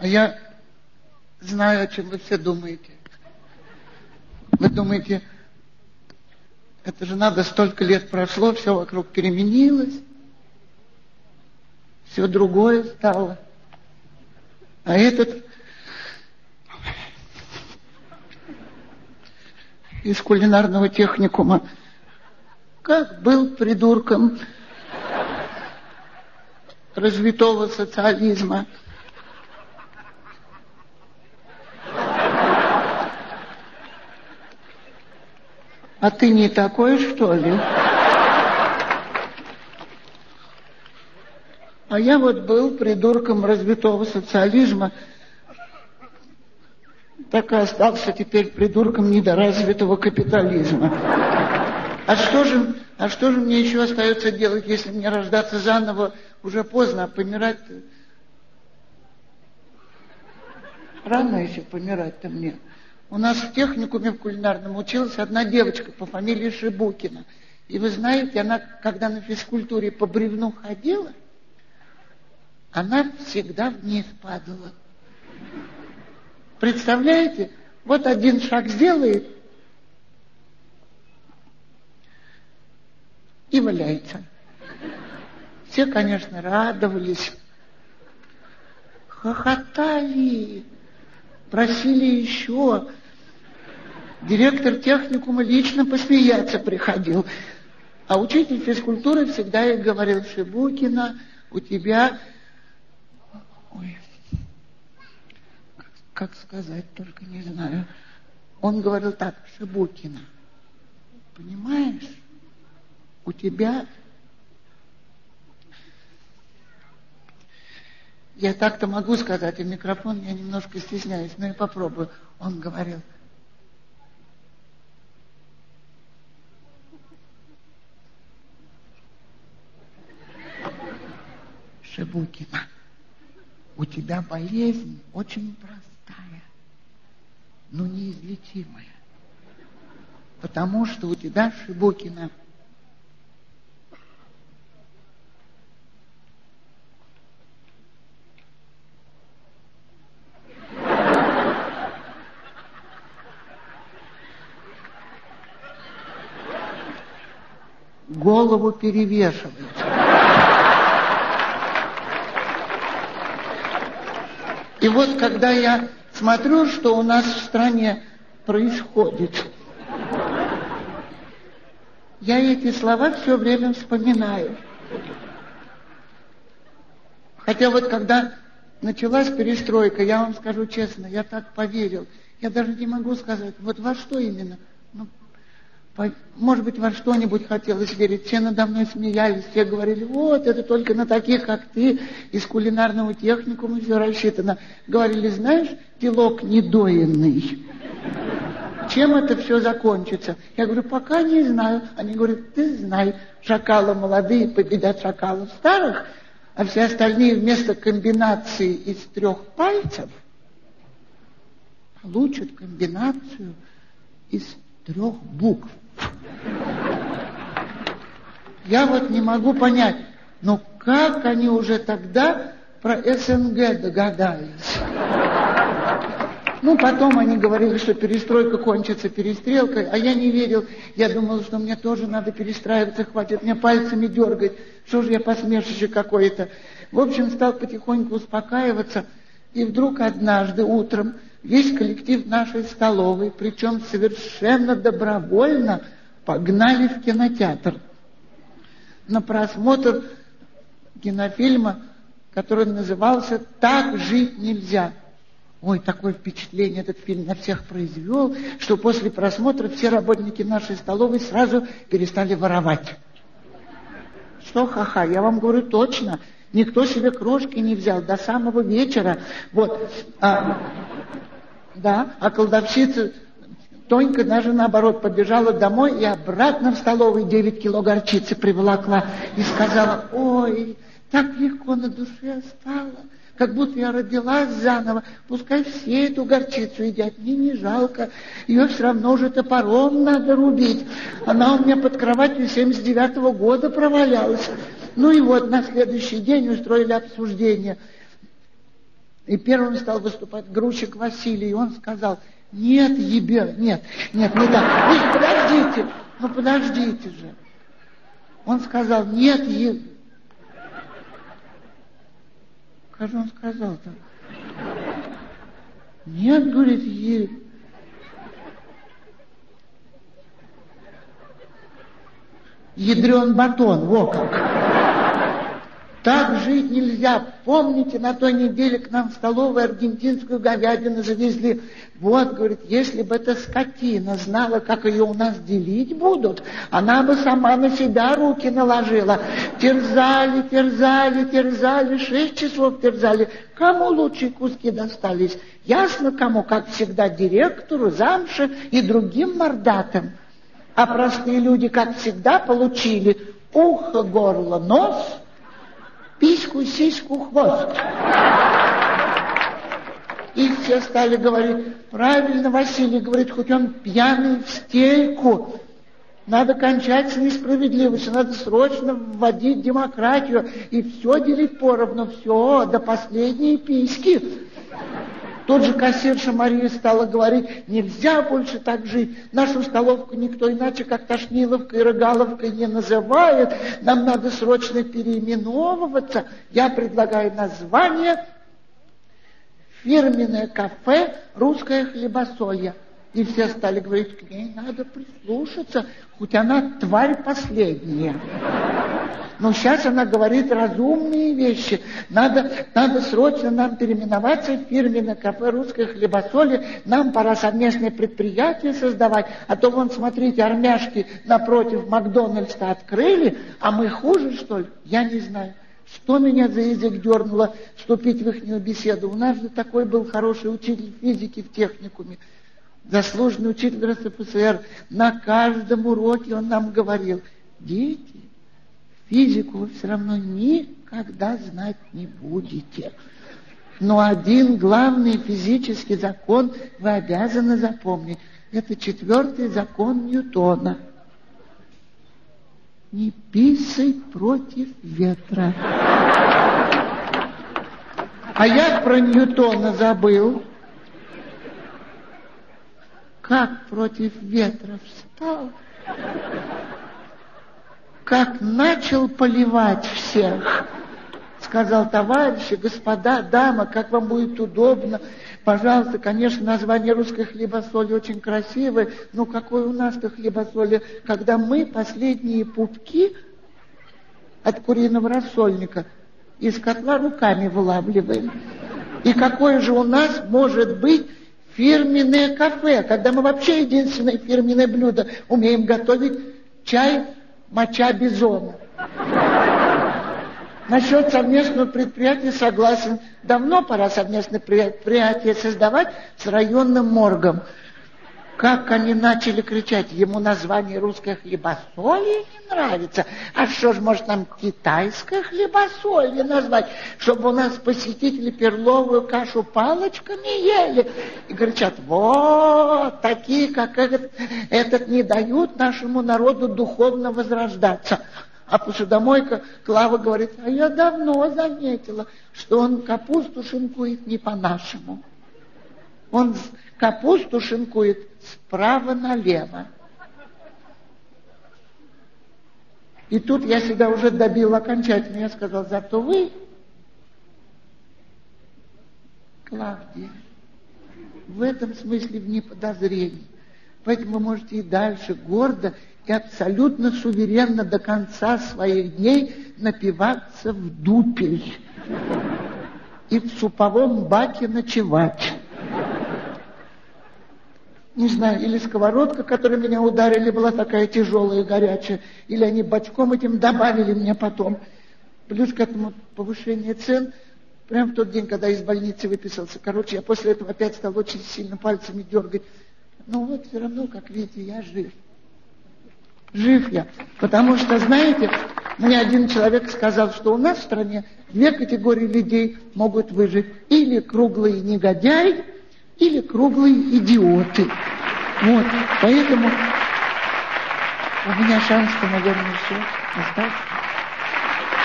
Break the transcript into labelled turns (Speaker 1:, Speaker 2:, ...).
Speaker 1: А я знаю, о чем вы все думаете. Вы думаете, это же надо, столько лет прошло, все вокруг переменилось, все другое стало. А этот из кулинарного техникума как был придурком развитого социализма. А ты не такой, что ли? А я вот был придурком развитого социализма, так и остался теперь придурком недоразвитого капитализма. А что же, а что же мне еще остается делать, если мне рождаться заново уже поздно, а помирать рано еще помирать-то мне. У нас в техникуме в кулинарном училась одна девочка по фамилии Шибукина. И вы знаете, она, когда на физкультуре по бревну ходила, она всегда вниз падала. Представляете? Вот один шаг сделает и валяется. Все, конечно, радовались, хохотали, просили еще. Директор техникума лично посмеяться приходил. А учитель физкультуры всегда ей говорил, Шибукина, у тебя... Ой, как сказать, только не знаю. Он говорил так, Шибукина, понимаешь, у тебя... Я так-то могу сказать, и микрофон я немножко стесняюсь, но я попробую. Он говорил, Шибукина, у тебя болезнь очень простая но неизлечимая. Потому что у тебя Шибукина голову перевешивает. И вот когда я смотрю, что у нас в стране происходит. Я эти слова все время вспоминаю. Хотя вот когда началась перестройка, я вам скажу честно, я так поверил. Я даже не могу сказать, вот во что именно. Ну, может быть, во что-нибудь хотелось верить. Все надо мной смеялись, все говорили, вот, это только на таких, как ты, из кулинарного техникума все рассчитано. Говорили, знаешь, телок недоенный. Чем это все закончится? Я говорю, пока не знаю. Они говорят, ты знай, шакалы молодые победят шакалов старых, а все остальные вместо комбинации из трех пальцев получат комбинацию из трех букв. Я вот не могу понять, ну как они уже тогда про СНГ догадались? Ну, потом они говорили, что перестройка кончится перестрелкой, а я не верил. Я думал, что мне тоже надо перестраиваться, хватит мне пальцами дергать. Что же я посмешище какое-то? В общем, стал потихоньку успокаиваться. И вдруг однажды утром весь коллектив нашей столовой, причем совершенно добровольно, погнали в кинотеатр на просмотр кинофильма, который назывался «Так жить нельзя». Ой, такое впечатление этот фильм на всех произвел, что после просмотра все работники нашей столовой сразу перестали воровать. Что ха-ха, я вам говорю точно, никто себе крошки не взял до самого вечера. Вот, а, да, а колдовщица Тонька даже наоборот побежала домой и обратно в столовую 9 кило горчицы приволокла и сказала, ой, так легко на душе стало, как будто я родилась заново, пускай все эту горчицу едят, мне не жалко, ее все равно уже топором надо рубить. Она у меня под кроватью 79-го года провалялась. Ну и вот на следующий день устроили обсуждение – И первым стал выступать грузчик Василий, и он сказал, нет, ебе, нет, нет, не так. Вы подождите, ну подождите же. Он сказал, нет, ебе. Как же он сказал-то? Нет, говорит, ебе. Ядрен батон, во как. Так жить нельзя. Помните, на той неделе к нам в столовую аргентинскую говядину завезли. Вот, говорит, если бы эта скотина знала, как ее у нас делить будут, она бы сама на себя руки наложила. Терзали, терзали, терзали, шесть часов терзали. Кому лучшие куски достались? Ясно кому, как всегда, директору, замше и другим мордатам. А простые люди, как всегда, получили ухо, горло, нос – письку, сиську, хвост. И все стали говорить, правильно Василий говорит, хоть он пьяный в стельку, надо кончать с несправедливостью, надо срочно вводить демократию и все делить поровну, все, до последней письки. Тут же кассирша Мария стала говорить, нельзя больше так жить. Нашу столовку никто иначе, как Тошниловкой и Рыгаловкой не называет. Нам надо срочно переименовываться. Я предлагаю название «Фирменное кафе «Русское хлебосолье». И все стали говорить, к ней надо прислушаться, хоть она тварь последняя. Но сейчас она говорит разумные вещи. Надо, надо срочно нам переименоваться в фирменное кафе «Русское хлебосоли». Нам пора совместное предприятие создавать. А то, вон, смотрите, армяшки напротив Макдональдса открыли, а мы хуже, что ли? Я не знаю. Что меня за язык дернуло вступить в их беседу? У нас же такой был хороший учитель физики в техникуме заслуженный учитель РСФСР, на каждом уроке он нам говорил, дети, физику вы все равно никогда знать не будете. Но один главный физический закон вы обязаны запомнить. Это четвертый закон Ньютона. Не писай против ветра. А я про Ньютона забыл как против ветра встал, как начал поливать всех. Сказал, товарищи, господа, дама, как вам будет удобно. Пожалуйста, конечно, название русской хлебосоли очень красивое, но какой у нас-то хлебосоли, когда мы последние пупки от куриного рассольника из котла руками вылавливаем. И какое же у нас может быть фирменное кафе, когда мы вообще единственное фирменное блюдо умеем готовить чай моча бизона. Насчет совместного предприятия согласен. Давно пора совместное предприятие создавать с районным моргом. Как они начали кричать, ему название русское хлебосолье не нравится. А что ж, может, нам китайское хлебосолье назвать, чтобы у нас посетители перловую кашу палочками ели? И кричат, вот, такие, как этот, этот не дают нашему народу духовно возрождаться. А посудомойка Клава говорит, а я давно заметила, что он капусту шинкует не по-нашему. Он капусту шинкует справа налево. И тут я себя уже добил окончательно. Я сказал, зато вы, Клавдия, в этом смысле вне подозрений. Поэтому вы можете и дальше гордо и абсолютно суверенно до конца своих дней напиваться в дупель и в суповом баке ночевать не знаю, или сковородка, которой меня ударили, была такая тяжелая и горячая, или они бочком этим добавили мне потом. Плюс к этому повышение цен, прямо в тот день, когда из больницы выписался. Короче, я после этого опять стал очень сильно пальцами дергать. Но вот все равно, как видите, я жив. Жив я. Потому что, знаете, мне один человек сказал, что у нас в стране две категории людей могут выжить. Или круглый негодяй, или круглые идиоты. Вот, поэтому у меня шанс, наверное, все. Остался.